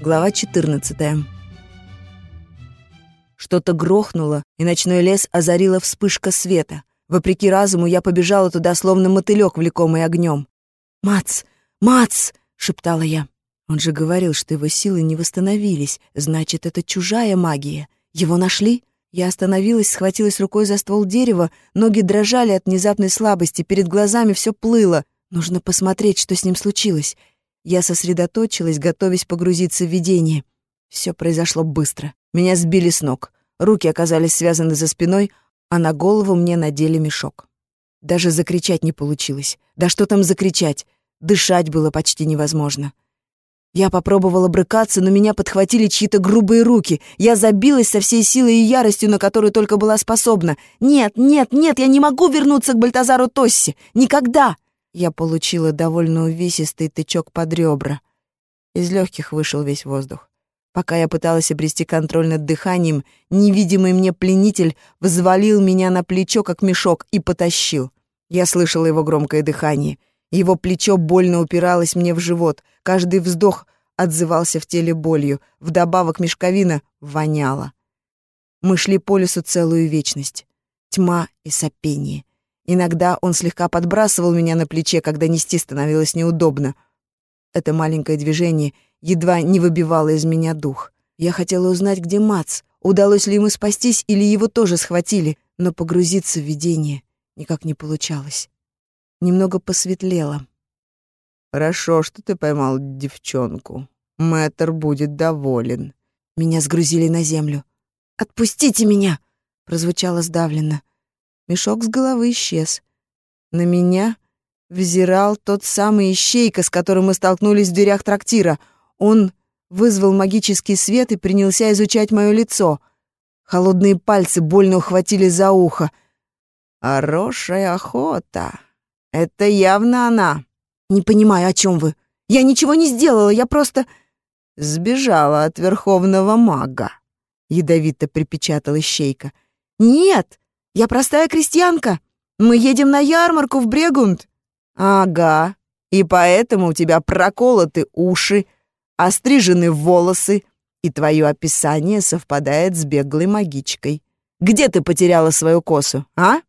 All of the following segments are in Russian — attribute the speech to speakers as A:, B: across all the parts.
A: Глава 14. Что-то грохнуло, и ночной лес озарила вспышка света. Вопреки разуму я побежала туда, словно мотылёк, влекомый огнем. «Мац! Мац!» — шептала я. Он же говорил, что его силы не восстановились. Значит, это чужая магия. Его нашли? Я остановилась, схватилась рукой за ствол дерева, ноги дрожали от внезапной слабости, перед глазами все плыло. Нужно посмотреть, что с ним случилось. Я сосредоточилась, готовясь погрузиться в видение. Все произошло быстро. Меня сбили с ног. Руки оказались связаны за спиной, а на голову мне надели мешок. Даже закричать не получилось. Да что там закричать? Дышать было почти невозможно. Я попробовала брыкаться, но меня подхватили чьи-то грубые руки. Я забилась со всей силой и яростью, на которую только была способна. «Нет, нет, нет, я не могу вернуться к Бальтазару Тосси! Никогда!» Я получила довольно увесистый тычок под ребра. Из легких вышел весь воздух. Пока я пыталась обрести контроль над дыханием, невидимый мне пленитель взвалил меня на плечо, как мешок, и потащил. Я слышала его громкое дыхание. Его плечо больно упиралось мне в живот. Каждый вздох отзывался в теле болью. Вдобавок мешковина воняла. Мы шли по лесу целую вечность. Тьма и сопение. Иногда он слегка подбрасывал меня на плече, когда нести становилось неудобно. Это маленькое движение едва не выбивало из меня дух. Я хотела узнать, где Мац, удалось ли ему спастись или его тоже схватили, но погрузиться в видение никак не получалось. Немного посветлело. «Хорошо, что ты поймал девчонку. Мэтр будет доволен». Меня сгрузили на землю. «Отпустите меня!» — прозвучало сдавленно. Мешок с головы исчез. На меня взирал тот самый ищейка, с которым мы столкнулись в дверях трактира. Он вызвал магический свет и принялся изучать мое лицо. Холодные пальцы больно ухватили за ухо. «Хорошая охота. Это явно она». «Не понимаю, о чем вы. Я ничего не сделала, я просто...» «Сбежала от верховного мага», — ядовито припечатала ищейка. «Нет!» Я простая крестьянка. Мы едем на ярмарку в Брегунд». «Ага, и поэтому у тебя проколоты уши, острижены волосы, и твое описание совпадает с беглой магичкой. Где ты потеряла свою косу, а?»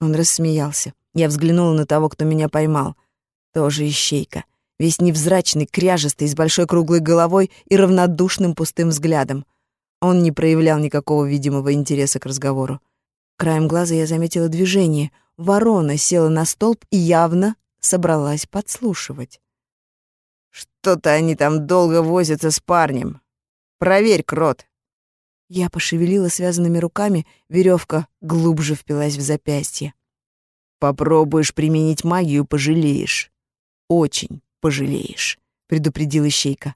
A: Он рассмеялся. Я взглянула на того, кто меня поймал. Тоже ищейка. Весь невзрачный, кряжестый, с большой круглой головой и равнодушным пустым взглядом. Он не проявлял никакого видимого интереса к разговору. Краем глаза я заметила движение. Ворона села на столб и явно собралась подслушивать. «Что-то они там долго возятся с парнем. Проверь, крот!» Я пошевелила связанными руками, веревка глубже впилась в запястье. «Попробуешь применить магию, пожалеешь. Очень пожалеешь», — предупредил Ищейка.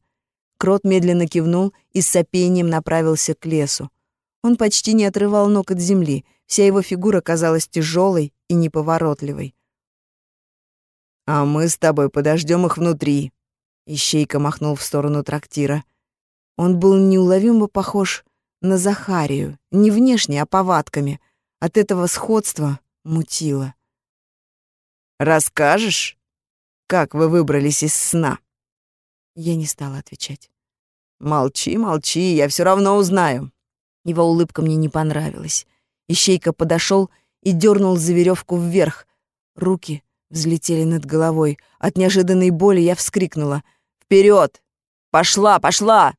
A: Крот медленно кивнул и с сопением направился к лесу. Он почти не отрывал ног от земли, вся его фигура казалась тяжелой и неповоротливой. «А мы с тобой подождем их внутри», — Ищейка махнул в сторону трактира. Он был неуловимо похож на Захарию, не внешне, а повадками. От этого сходства мутило. «Расскажешь, как вы выбрались из сна?» Я не стала отвечать. «Молчи, молчи, я все равно узнаю. Его улыбка мне не понравилась. Ищейка подошел и дернул за веревку вверх. Руки взлетели над головой. От неожиданной боли я вскрикнула. «Вперед! Пошла, пошла!»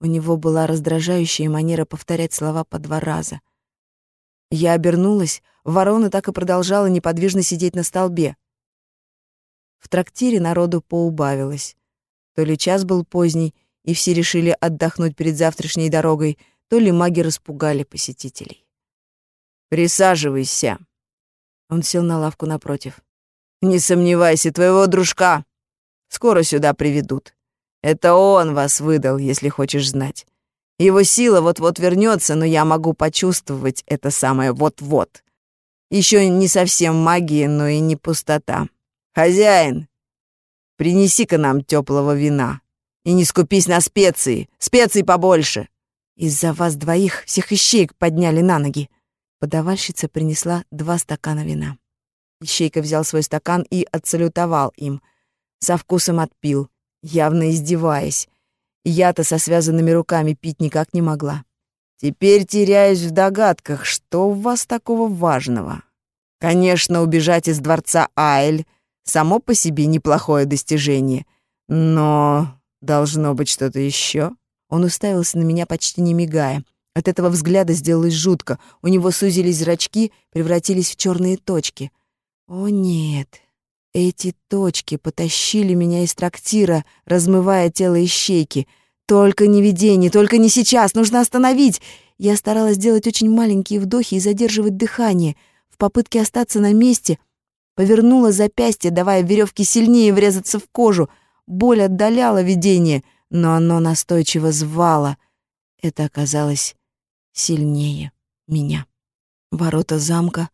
A: У него была раздражающая манера повторять слова по два раза. Я обернулась, ворона так и продолжала неподвижно сидеть на столбе. В трактире народу поубавилось. То ли час был поздний, и все решили отдохнуть перед завтрашней дорогой — то ли маги распугали посетителей. «Присаживайся». Он сел на лавку напротив. «Не сомневайся, твоего дружка скоро сюда приведут. Это он вас выдал, если хочешь знать. Его сила вот-вот вернется, но я могу почувствовать это самое вот-вот. Еще не совсем магия, но и не пустота. Хозяин, принеси-ка нам теплого вина. И не скупись на специи, специй побольше. Из-за вас двоих всех ищеек подняли на ноги. Подавальщица принесла два стакана вина. Ищейка взял свой стакан и отсалютовал им. Со вкусом отпил, явно издеваясь. Я-то со связанными руками пить никак не могла. Теперь теряюсь в догадках, что у вас такого важного. Конечно, убежать из дворца Айль само по себе неплохое достижение, но должно быть что-то еще. Он уставился на меня почти не мигая. От этого взгляда сделалось жутко. У него сузились зрачки, превратились в черные точки. О нет, эти точки потащили меня из трактира, размывая тело ищейки. Только не видение, только не сейчас, нужно остановить. Я старалась делать очень маленькие вдохи и задерживать дыхание. В попытке остаться на месте повернула запястье, давая веревке сильнее врезаться в кожу. Боль отдаляла видение, но оно настойчиво звало. Это оказалось сильнее меня. Ворота замка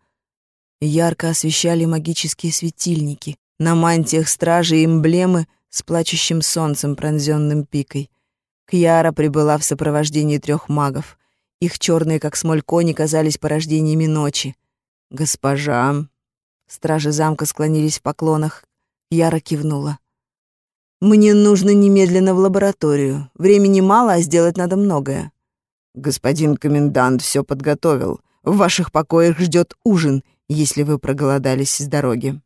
A: ярко освещали магические светильники. На мантиях стражи эмблемы с плачущим солнцем, пронзенным пикой. Кьяра прибыла в сопровождении трех магов. Их черные, как смоль кони, казались порождениями ночи. «Госпожа!» Стражи замка склонились в поклонах. Кьяра кивнула. «Мне нужно немедленно в лабораторию. Времени мало, а сделать надо многое. «Господин комендант все подготовил. В ваших покоях ждет ужин, если вы проголодались с дороги».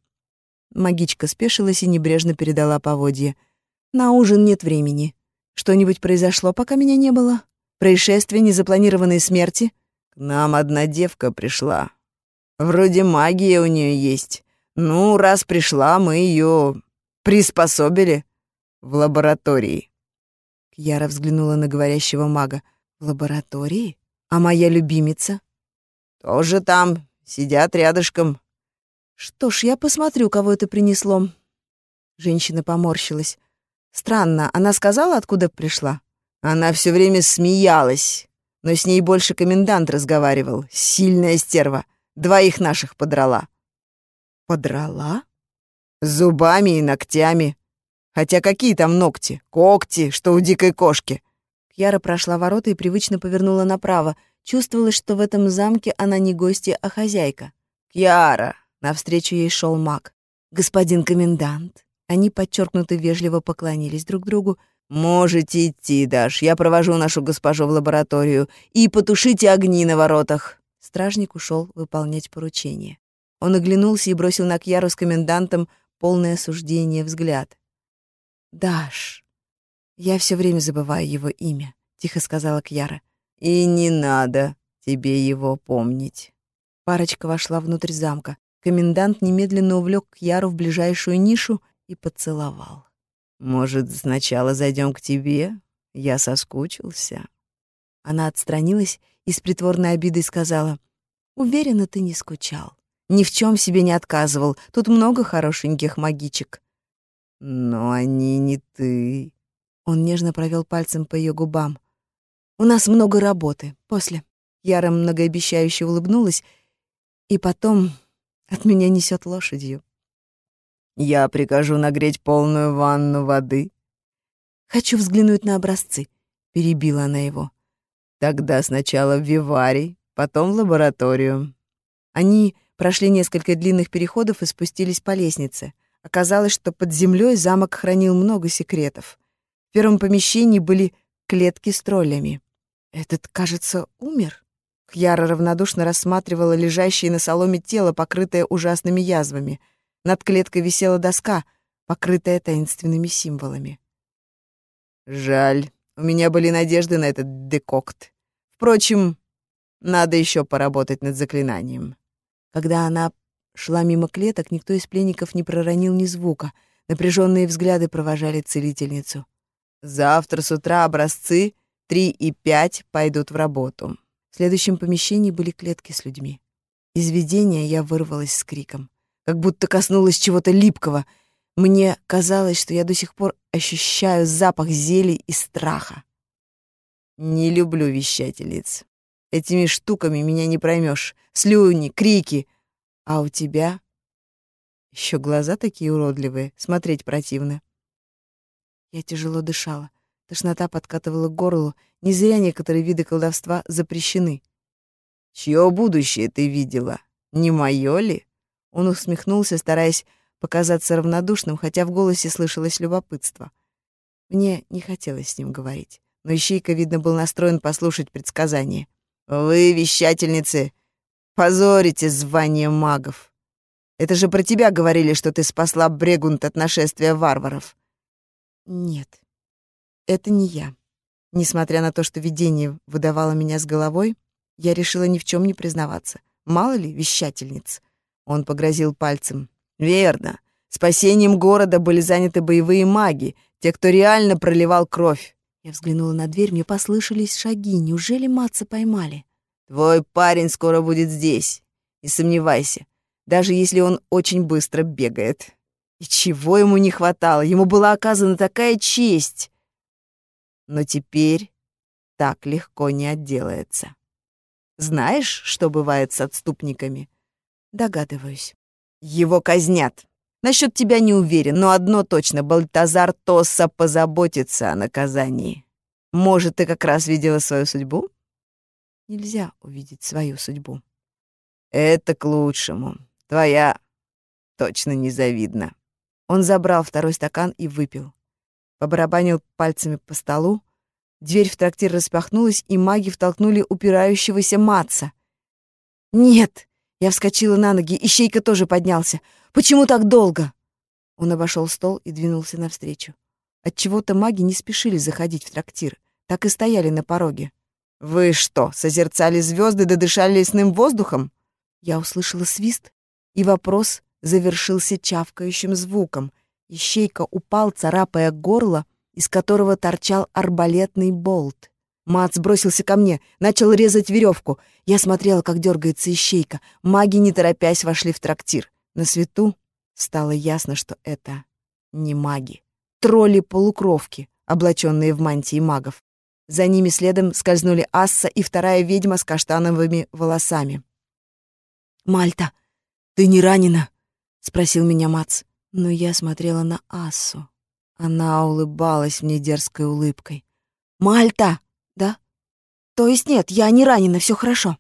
A: Магичка спешилась и небрежно передала поводье. «На ужин нет времени. Что-нибудь произошло, пока меня не было? Происшествие, незапланированные смерти?» «К нам одна девка пришла. Вроде магия у нее есть. Ну, раз пришла, мы ее приспособили в лаборатории». Кьяра взглянула на говорящего мага. Лаборатории? А моя любимица? Тоже там, сидят рядышком. Что ж, я посмотрю, кого это принесло. Женщина поморщилась. Странно, она сказала, откуда пришла? Она все время смеялась, но с ней больше комендант разговаривал. Сильная стерва. Двоих наших подрала. Подрала? Зубами и ногтями. Хотя какие там ногти? Когти, что у дикой кошки. Кьяра прошла ворота и привычно повернула направо. Чувствовалось, что в этом замке она не гостья, а хозяйка. «Кьяра!» — навстречу ей шел маг. «Господин комендант». Они подчеркнуто вежливо поклонились друг другу. «Можете идти, Даш, я провожу нашу госпожу в лабораторию. И потушите огни на воротах». Стражник ушел выполнять поручение. Он оглянулся и бросил на Кьяру с комендантом полное осуждение взгляд. «Даш!» «Я все время забываю его имя», — тихо сказала Кьяра. «И не надо тебе его помнить». Парочка вошла внутрь замка. Комендант немедленно увлек Кьяру в ближайшую нишу и поцеловал. «Может, сначала зайдем к тебе? Я соскучился». Она отстранилась и с притворной обидой сказала, «Уверена, ты не скучал. Ни в чем себе не отказывал. Тут много хорошеньких магичек». «Но они не ты», он нежно провел пальцем по ее губам. «У нас много работы. После». Яра многообещающе улыбнулась, и потом от меня несет лошадью. «Я прикажу нагреть полную ванну воды». «Хочу взглянуть на образцы», — перебила она его. «Тогда сначала в виварий, потом в лабораторию». Они прошли несколько длинных переходов и спустились по лестнице. Оказалось, что под землей замок хранил много секретов. В первом помещении были клетки с троллями. Этот, кажется, умер. Кьяра равнодушно рассматривала лежащее на соломе тело, покрытое ужасными язвами. Над клеткой висела доска, покрытая таинственными символами. «Жаль, у меня были надежды на этот декокт. Впрочем, надо еще поработать над заклинанием». Когда она шла мимо клеток, никто из пленников не проронил ни звука. Напряженные взгляды провожали целительницу. Завтра с утра образцы 3 и 5 пойдут в работу. В следующем помещении были клетки с людьми. Из видения я вырвалась с криком, как будто коснулась чего-то липкого. Мне казалось, что я до сих пор ощущаю запах зелий и страха. Не люблю вещательниц. Этими штуками меня не проймешь. Слюни, крики. А у тебя еще глаза такие уродливые, смотреть противно. Я тяжело дышала. Тошнота подкатывала к горлу. Не зря некоторые виды колдовства запрещены. «Чье будущее ты видела? Не мое ли?» Он усмехнулся, стараясь показаться равнодушным, хотя в голосе слышалось любопытство. Мне не хотелось с ним говорить, но Ищейка, видно, был настроен послушать предсказание. «Вы, вещательницы, позорите звание магов. Это же про тебя говорили, что ты спасла Брегунт от нашествия варваров». «Нет, это не я. Несмотря на то, что видение выдавало меня с головой, я решила ни в чем не признаваться. Мало ли, вещательниц. Он погрозил пальцем. «Верно. Спасением города были заняты боевые маги, те, кто реально проливал кровь. Я взглянула на дверь, мне послышались шаги. Неужели Матца поймали? «Твой парень скоро будет здесь. Не сомневайся, даже если он очень быстро бегает. И чего ему не хватало? Ему была оказана такая честь. Но теперь так легко не отделается. Знаешь, что бывает с отступниками? Догадываюсь. Его казнят. Насчет тебя не уверен, но одно точно, Бальтазар Тосса позаботится о наказании. Может, ты как раз видела свою судьбу? Нельзя увидеть свою судьбу. Это к лучшему. Твоя точно незавидна. Он забрал второй стакан и выпил. Побарабанил пальцами по столу. Дверь в трактир распахнулась, и маги втолкнули упирающегося Матца. «Нет!» Я вскочила на ноги, Ищейка тоже поднялся. «Почему так долго?» Он обошел стол и двинулся навстречу. Отчего-то маги не спешили заходить в трактир, так и стояли на пороге. «Вы что, созерцали звезды да дышали лесным воздухом?» Я услышала свист, и вопрос завершился чавкающим звуком. Ищейка упал, царапая горло, из которого торчал арбалетный болт. Мац бросился ко мне, начал резать веревку. Я смотрела, как дергается ищейка. Маги, не торопясь, вошли в трактир. На свету стало ясно, что это не маги. Тролли-полукровки, облаченные в мантии магов. За ними следом скользнули Асса и вторая ведьма с каштановыми волосами. «Мальта, ты не ранена?» — спросил меня Мац. Но я смотрела на Ассу. Она улыбалась мне дерзкой улыбкой. «Мальта!» Да? То есть нет, я не ранена, все хорошо.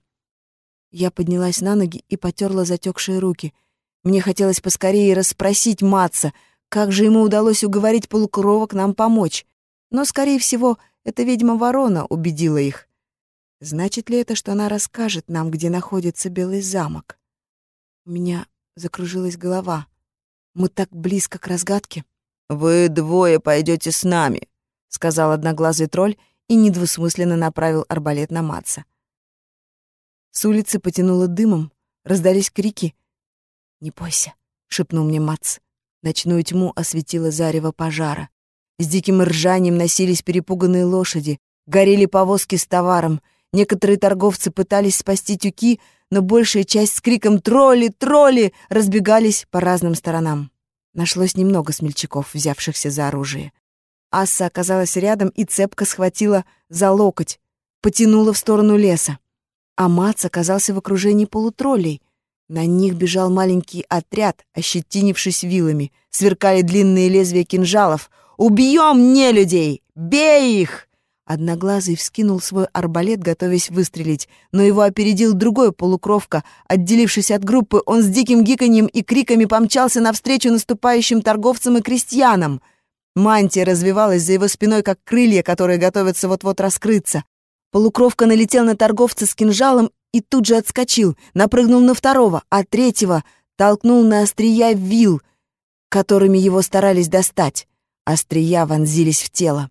A: Я поднялась на ноги и потерла затекшие руки. Мне хотелось поскорее расспросить Матца, как же ему удалось уговорить полукровок нам помочь. Но, скорее всего, эта ведьма-ворона убедила их. Значит ли это, что она расскажет нам, где находится Белый замок? У меня закружилась голова. Мы так близко к разгадке. «Вы двое пойдете с нами», — сказал одноглазый тролль и недвусмысленно направил арбалет на Матса. С улицы потянуло дымом, раздались крики. «Не бойся», — шепнул мне Мац. Ночную тьму осветило зарево пожара. С диким ржанием носились перепуганные лошади, горели повозки с товаром. Некоторые торговцы пытались спасти тюки, но большая часть с криком «Тролли! Тролли!» разбегались по разным сторонам. Нашлось немного смельчаков, взявшихся за оружие. Асса оказалась рядом и цепко схватила за локоть, потянула в сторону леса. А Мац оказался в окружении полутроллей. На них бежал маленький отряд, ощетинившись вилами. Сверкали длинные лезвия кинжалов. «Убьем нелюдей! Бей их!» Одноглазый вскинул свой арбалет, готовясь выстрелить, но его опередил другой полукровка. Отделившись от группы, он с диким гиканьем и криками помчался навстречу наступающим торговцам и крестьянам — Мантия развивалась за его спиной, как крылья, которые готовятся вот-вот раскрыться. Полукровка налетел на торговца с кинжалом и тут же отскочил, напрыгнул на второго, а третьего толкнул на острия вил, которыми его старались достать. Острия вонзились в тело.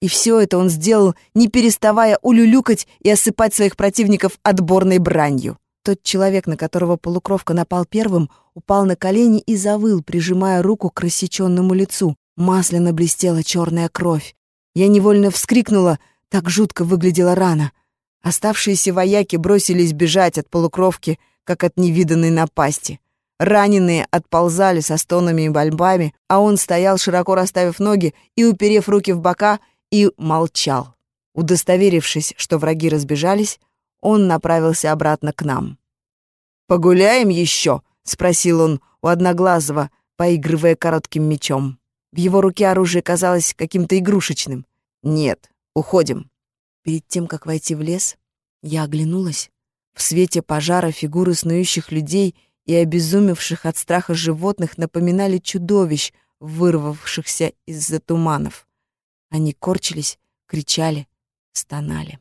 A: И все это он сделал, не переставая улюлюкать и осыпать своих противников отборной бранью. Тот человек, на которого полукровка напал первым, упал на колени и завыл, прижимая руку к рассеченному лицу. Масляно блестела черная кровь. Я невольно вскрикнула, так жутко выглядела рана. Оставшиеся вояки бросились бежать от полукровки, как от невиданной напасти. Раненые отползали со стонами и больбами, а он стоял, широко расставив ноги и уперев руки в бока, и молчал. Удостоверившись, что враги разбежались, он направился обратно к нам. «Погуляем еще?» — спросил он у Одноглазого, поигрывая коротким мечом. В его руке оружие казалось каким-то игрушечным. «Нет, уходим». Перед тем, как войти в лес, я оглянулась. В свете пожара фигуры снующих людей и обезумевших от страха животных напоминали чудовищ, вырвавшихся из-за туманов. Они корчились, кричали, стонали.